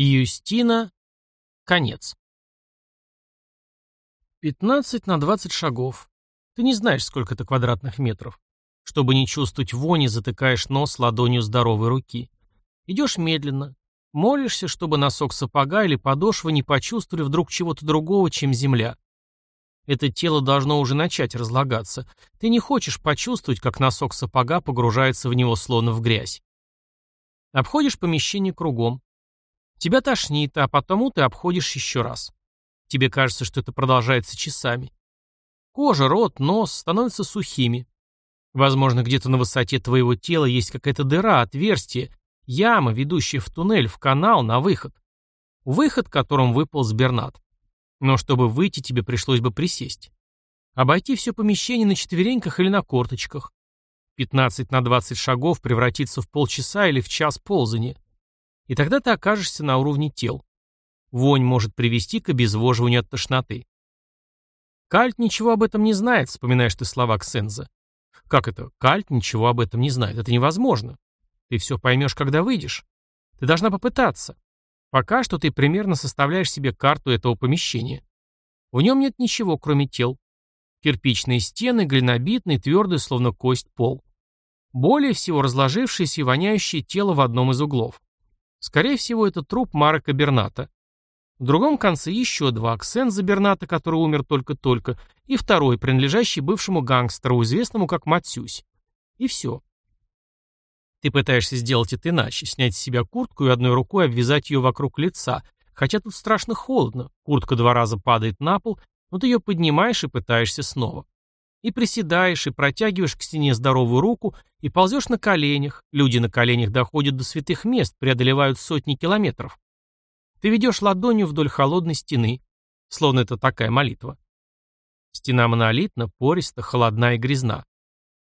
Юстина. Конец. 15 на 20 шагов. Ты не знаешь, сколько это квадратных метров. Чтобы не чувствовать вони, затыкаешь нос ладонью здоровой руки. Идешь медленно. Молишься, чтобы носок сапога или подошва не почувствовали вдруг чего-то другого, чем земля. Это тело должно уже начать разлагаться. Ты не хочешь почувствовать, как носок сапога погружается в него словно в грязь. Обходишь помещение кругом. Тебя тошнит, а потому ты обходишь еще раз. Тебе кажется, что это продолжается часами. Кожа, рот, нос становятся сухими. Возможно, где-то на высоте твоего тела есть какая-то дыра, отверстие, яма, ведущая в туннель, в канал, на выход. Выход, которым выполз Бернат. Но чтобы выйти, тебе пришлось бы присесть. Обойти все помещение на четвереньках или на корточках. 15 на 20 шагов превратиться в полчаса или в час ползания и тогда ты окажешься на уровне тел. Вонь может привести к обезвоживанию от тошноты. Кальт ничего об этом не знает, вспоминаешь ты слова Ксенза. Как это? Кальт ничего об этом не знает. Это невозможно. Ты все поймешь, когда выйдешь. Ты должна попытаться. Пока что ты примерно составляешь себе карту этого помещения. В нем нет ничего, кроме тел. Кирпичные стены, глинобитный, твердый, словно кость, пол. Более всего разложившееся и воняющее тело в одном из углов. Скорее всего, это труп Марека Берната. В другом конце еще два Ксенза Берната, который умер только-только, и второй, принадлежащий бывшему гангстеру, известному как Матсюсь. И все. Ты пытаешься сделать это иначе, снять с себя куртку и одной рукой обвязать ее вокруг лица, хотя тут страшно холодно, куртка два раза падает на пол, но ты ее поднимаешь и пытаешься снова. И приседаешь, и протягиваешь к стене здоровую руку, и ползешь на коленях. Люди на коленях доходят до святых мест, преодолевают сотни километров. Ты ведешь ладонью вдоль холодной стены, словно это такая молитва. Стена монолитна, пориста, холодна и грязна.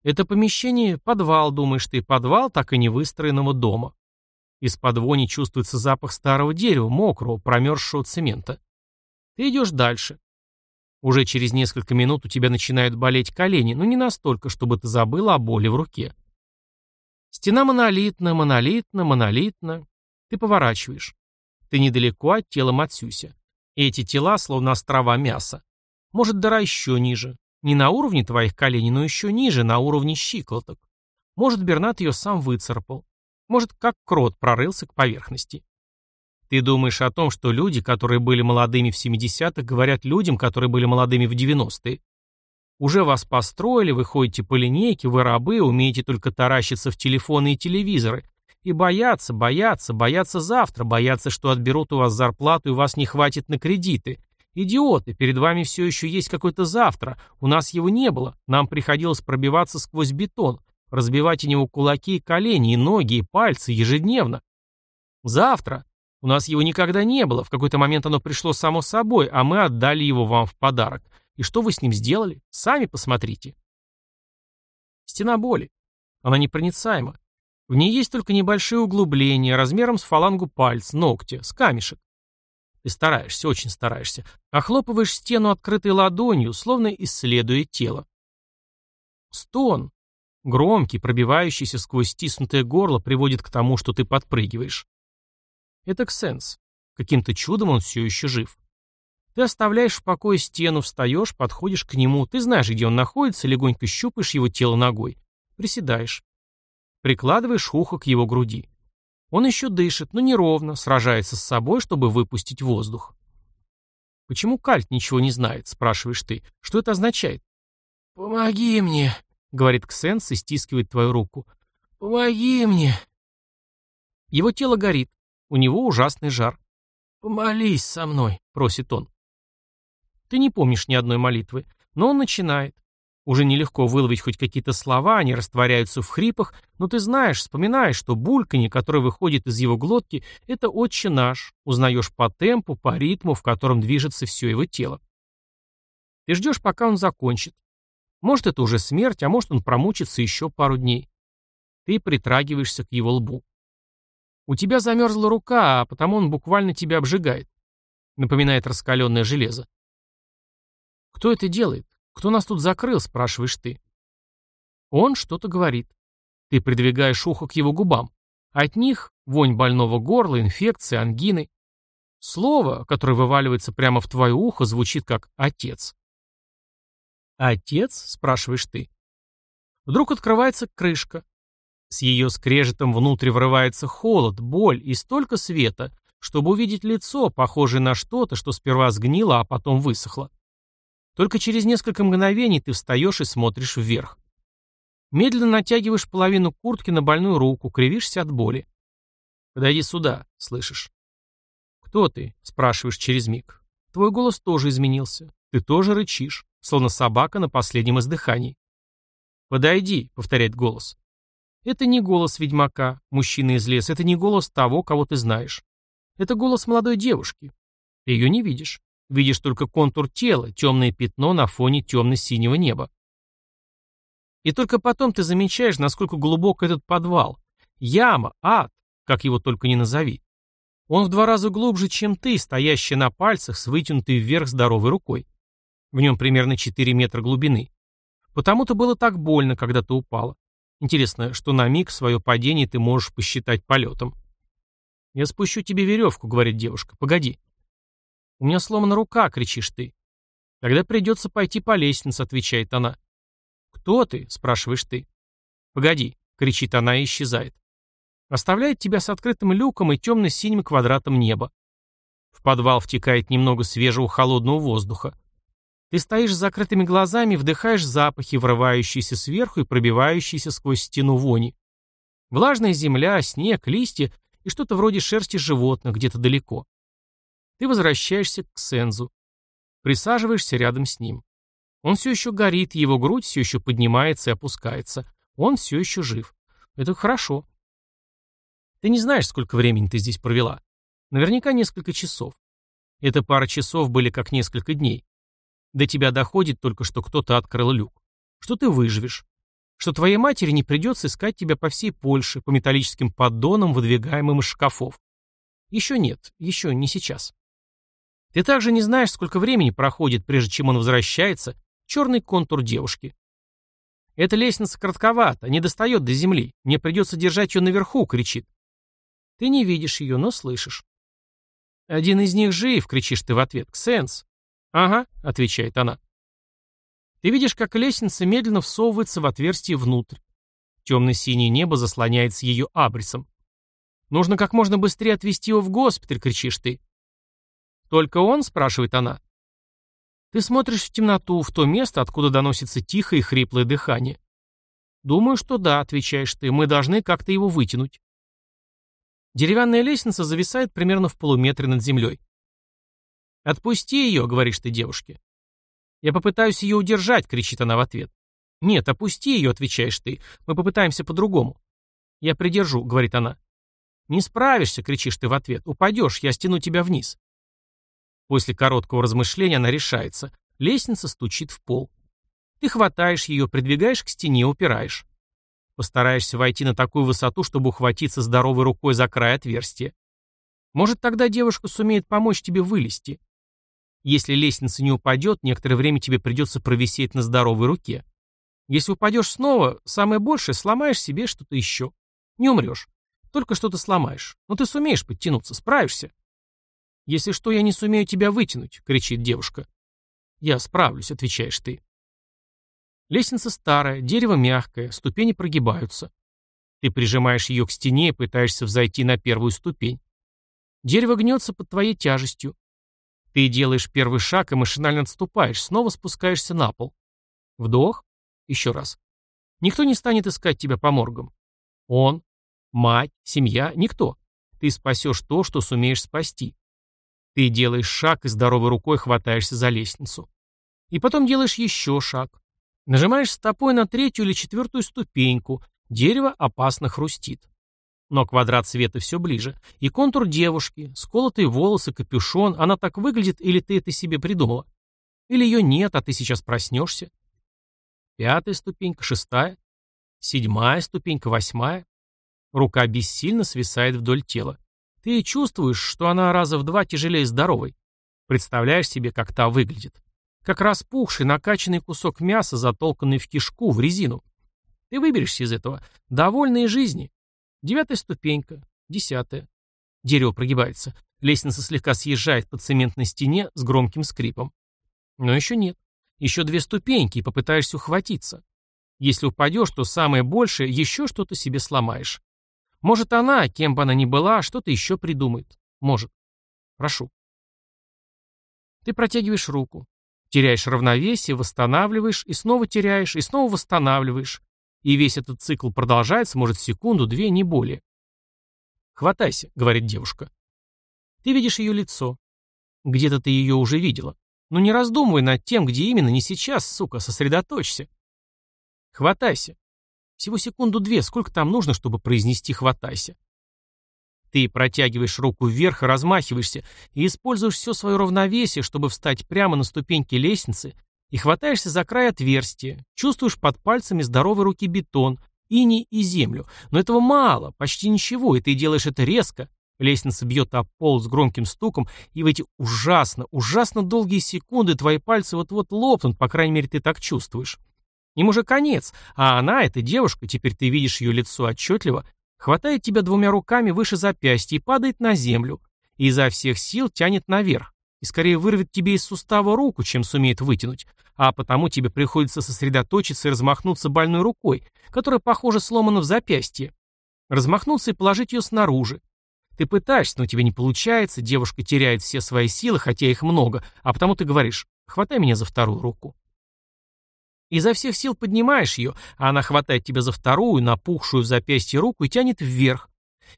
Это помещение — подвал, думаешь ты, подвал так и не выстроенного дома. Из-под вони чувствуется запах старого дерева, мокрого, промерзшего цемента. Ты идешь дальше. Уже через несколько минут у тебя начинают болеть колени, но не настолько, чтобы ты забыла о боли в руке. Стена монолитна, монолитна, монолитна. Ты поворачиваешь. Ты недалеко от тела Мацюся. Эти тела словно острова мяса. Может, дыра еще ниже. Не на уровне твоих коленей, но еще ниже, на уровне щиколоток. Может, Бернат ее сам выцарапал. Может, как крот прорылся к поверхности. Ты думаешь о том, что люди, которые были молодыми в 70-х, говорят людям, которые были молодыми в 90-е. Уже вас построили, вы ходите по линейке, вы рабы, умеете только таращиться в телефоны и телевизоры. И бояться, бояться, бояться завтра, бояться, что отберут у вас зарплату и у вас не хватит на кредиты. Идиоты, перед вами все еще есть какое-то завтра, у нас его не было, нам приходилось пробиваться сквозь бетон, разбивать о него кулаки и колени, и ноги, и пальцы ежедневно. Завтра, у нас его никогда не было, в какой-то момент оно пришло само собой, а мы отдали его вам в подарок. И что вы с ним сделали? Сами посмотрите. Стена боли. Она непроницаема. В ней есть только небольшие углубления, размером с фалангу пальца, ногтя, с камешек. Ты стараешься, очень стараешься. Охлопываешь стену открытой ладонью, словно исследуя тело. Стон, громкий, пробивающийся сквозь стиснутое горло, приводит к тому, что ты подпрыгиваешь. Это Ксенс. Каким-то чудом он все еще жив. Ты оставляешь в покое стену, встаешь, подходишь к нему, ты знаешь, где он находится, легонько щупаешь его тело ногой. Приседаешь. Прикладываешь ухо к его груди. Он еще дышит, но неровно, сражается с собой, чтобы выпустить воздух. «Почему Кальт ничего не знает?» – спрашиваешь ты. «Что это означает?» «Помоги мне», — говорит Ксенс и стискивает твою руку. «Помоги мне». Его тело горит. У него ужасный жар. «Помолись со мной», — просит он. Ты не помнишь ни одной молитвы, но он начинает. Уже нелегко выловить хоть какие-то слова, они растворяются в хрипах, но ты знаешь, вспоминаешь, что бульканье, которое выходит из его глотки, это отче наш, узнаешь по темпу, по ритму, в котором движется все его тело. Ты ждешь, пока он закончит. Может, это уже смерть, а может, он промучится еще пару дней. Ты притрагиваешься к его лбу. У тебя замерзла рука, а потому он буквально тебя обжигает. Напоминает раскаленное железо. Кто это делает? Кто нас тут закрыл, спрашиваешь ты. Он что-то говорит. Ты придвигаешь ухо к его губам. От них вонь больного горла, инфекции, ангины. Слово, которое вываливается прямо в твое ухо, звучит как «отец». «Отец?» — спрашиваешь ты. Вдруг открывается крышка. С ее скрежетом внутрь врывается холод, боль и столько света, чтобы увидеть лицо, похожее на что-то, что сперва сгнило, а потом высохло. Только через несколько мгновений ты встаешь и смотришь вверх. Медленно натягиваешь половину куртки на больную руку, кривишься от боли. «Подойди сюда», — слышишь. «Кто ты?» — спрашиваешь через миг. Твой голос тоже изменился. Ты тоже рычишь, словно собака на последнем издыхании. «Подойди», — повторяет голос. Это не голос ведьмака, мужчины из леса, это не голос того, кого ты знаешь. Это голос молодой девушки. Ты ее не видишь. Видишь только контур тела, темное пятно на фоне темно-синего неба. И только потом ты замечаешь, насколько глубок этот подвал. Яма, ад, как его только не назови. Он в два раза глубже, чем ты, стоящий на пальцах с вытянутой вверх здоровой рукой. В нем примерно 4 метра глубины. Потому-то было так больно, когда ты упала. Интересно, что на миг свое падение ты можешь посчитать полетом. «Я спущу тебе веревку», — говорит девушка. «Погоди». «У меня сломана рука», — кричишь ты. «Тогда придется пойти по лестнице», — отвечает она. «Кто ты?» — спрашиваешь ты. «Погоди», — кричит она и исчезает. Оставляет тебя с открытым люком и темно-синим квадратом неба. В подвал втекает немного свежего холодного воздуха. Ты стоишь с закрытыми глазами, вдыхаешь запахи, врывающиеся сверху и пробивающиеся сквозь стену вони. Влажная земля, снег, листья и что-то вроде шерсти животных где-то далеко. Ты возвращаешься к Сензу. Присаживаешься рядом с ним. Он все еще горит, его грудь все еще поднимается и опускается. Он все еще жив. Это хорошо. Ты не знаешь, сколько времени ты здесь провела. Наверняка несколько часов. Эта пара часов были как несколько дней. До тебя доходит только, что кто-то открыл люк. Что ты выживешь. Что твоей матери не придется искать тебя по всей Польше, по металлическим поддонам, выдвигаемым из шкафов. Еще нет, еще не сейчас. Ты также не знаешь, сколько времени проходит, прежде чем он возвращается, черный контур девушки. Эта лестница коротковата, не достает до земли. Мне придется держать ее наверху, кричит. Ты не видишь ее, но слышишь. Один из них жив, кричишь ты в ответ. Ксенс. «Ага», — отвечает она. Ты видишь, как лестница медленно всовывается в отверстие внутрь. Темно-синее небо заслоняется ее абрисом. «Нужно как можно быстрее отвезти его в госпиталь», — кричишь ты. «Только он?» — спрашивает она. Ты смотришь в темноту, в то место, откуда доносится тихое и хриплое дыхание. «Думаю, что да», — отвечаешь ты, — «мы должны как-то его вытянуть». Деревянная лестница зависает примерно в полуметре над землей. «Отпусти ее», — говоришь ты девушке. «Я попытаюсь ее удержать», — кричит она в ответ. «Нет, опусти ее», — отвечаешь ты. «Мы попытаемся по-другому». «Я придержу», — говорит она. «Не справишься», — кричишь ты в ответ. «Упадешь, я стяну тебя вниз». После короткого размышления она решается. Лестница стучит в пол. Ты хватаешь ее, придвигаешь к стене, упираешь. Постараешься войти на такую высоту, чтобы ухватиться здоровой рукой за край отверстия. Может, тогда девушка сумеет помочь тебе вылезти. Если лестница не упадет, некоторое время тебе придется провисеть на здоровой руке. Если упадешь снова, самое большее, сломаешь себе что-то еще. Не умрешь. Только что-то сломаешь. Но ты сумеешь подтянуться, справишься. «Если что, я не сумею тебя вытянуть», — кричит девушка. «Я справлюсь», — отвечаешь ты. Лестница старая, дерево мягкое, ступени прогибаются. Ты прижимаешь ее к стене и пытаешься взойти на первую ступень. Дерево гнется под твоей тяжестью. Ты делаешь первый шаг и машинально отступаешь, снова спускаешься на пол. Вдох. Еще раз. Никто не станет искать тебя по моргам. Он, мать, семья, никто. Ты спасешь то, что сумеешь спасти. Ты делаешь шаг и здоровой рукой хватаешься за лестницу. И потом делаешь еще шаг. Нажимаешь стопой на третью или четвертую ступеньку. Дерево опасно хрустит. Но квадрат света все ближе. И контур девушки, сколотые волосы, капюшон. Она так выглядит, или ты это себе придумала? Или ее нет, а ты сейчас проснешься? Пятая ступенька, шестая, седьмая ступенька, восьмая. Рука бессильно свисает вдоль тела. Ты чувствуешь, что она раза в два тяжелее здоровой. Представляешь себе, как та выглядит. Как распухший, накачанный кусок мяса, затолканный в кишку, в резину. Ты выберешься из этого, довольный жизни, Девятая ступенька. Десятая. Дерево прогибается. Лестница слегка съезжает по цементной стене с громким скрипом. Но еще нет. Еще две ступеньки, и попытаешься ухватиться. Если упадешь, то самое большее, еще что-то себе сломаешь. Может, она, кем бы она ни была, что-то еще придумает. Может. Прошу. Ты протягиваешь руку. Теряешь равновесие, восстанавливаешь, и снова теряешь, и снова восстанавливаешь. И весь этот цикл продолжается, может, секунду, две, не более. «Хватайся», — говорит девушка. Ты видишь ее лицо. Где-то ты ее уже видела. Но не раздумывай над тем, где именно, не сейчас, сука, сосредоточься. Хватайся. Всего секунду-две, сколько там нужно, чтобы произнести «хватайся». Ты протягиваешь руку вверх размахиваешься, и используешь все свое равновесие, чтобы встать прямо на ступеньки лестницы, и хватаешься за край отверстия, чувствуешь под пальцами здоровой руки бетон, иней и землю. Но этого мало, почти ничего, и ты делаешь это резко. Лестница бьет об пол с громким стуком, и в эти ужасно, ужасно долгие секунды твои пальцы вот-вот лопнут, по крайней мере, ты так чувствуешь. Им уже конец, а она, эта девушка, теперь ты видишь ее лицо отчетливо, хватает тебя двумя руками выше запястья и падает на землю, и изо всех сил тянет наверх, и скорее вырвет тебе из сустава руку, чем сумеет вытянуть, а потому тебе приходится сосредоточиться и размахнуться больной рукой, которая, похоже, сломана в запястье. Размахнуться и положить ее снаружи. Ты пытаешься, но тебе не получается, девушка теряет все свои силы, хотя их много, а потому ты говоришь «хватай меня за вторую руку». Изо всех сил поднимаешь ее, а она хватает тебя за вторую, напухшую в запястье руку и тянет вверх.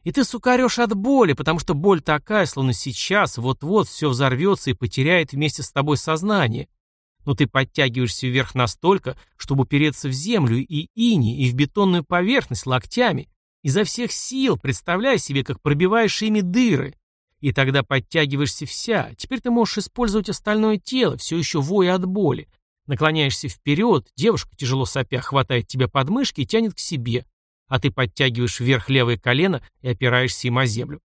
И ты сукарешь от боли, потому что боль такая, словно сейчас, вот-вот все взорвется и потеряет вместе с тобой сознание. Но ты подтягиваешься вверх настолько, чтобы упереться в землю и ини, и в бетонную поверхность локтями, изо всех сил, представляя себе, как пробиваешь ими дыры. И тогда подтягиваешься вся. Теперь ты можешь использовать остальное тело, все еще воя от боли. Наклоняешься вперед, девушка, тяжело сопя, хватает тебя под мышки и тянет к себе, а ты подтягиваешь вверх левое колено и опираешься им о землю.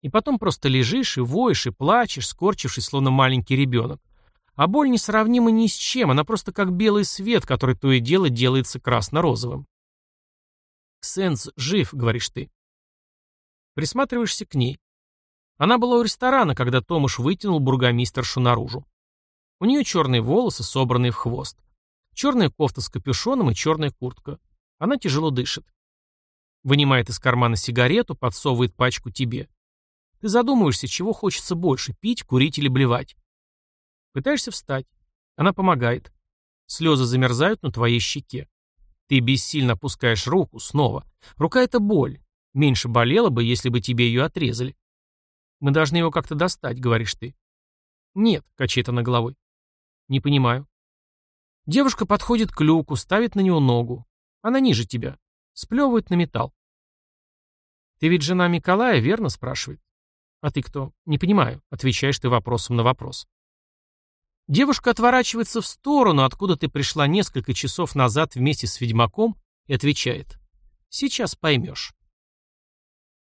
И потом просто лежишь и воешь, и плачешь, скорчившись, словно маленький ребенок. А боль несравнима ни с чем, она просто как белый свет, который то и дело делается красно-розовым. «Ксенс жив», — говоришь ты. Присматриваешься к ней. Она была у ресторана, когда Томаш вытянул бургомистершу наружу. У нее черные волосы, собранные в хвост. Черная кофта с капюшоном и черная куртка. Она тяжело дышит. Вынимает из кармана сигарету, подсовывает пачку тебе. Ты задумываешься, чего хочется больше, пить, курить или блевать. Пытаешься встать. Она помогает. Слезы замерзают на твоей щеке. Ты бессильно опускаешь руку снова. Рука — это боль. Меньше болела бы, если бы тебе ее отрезали. Мы должны его как-то достать, говоришь ты. Нет, качает она головой. Не понимаю. Девушка подходит к люку, ставит на него ногу. Она ниже тебя. Сплевывает на металл. Ты ведь жена Николая, верно? спрашивает. А ты кто? Не понимаю. Отвечаешь ты вопросом на вопрос. Девушка отворачивается в сторону, откуда ты пришла несколько часов назад вместе с ведьмаком, и отвечает. «Сейчас поймешь».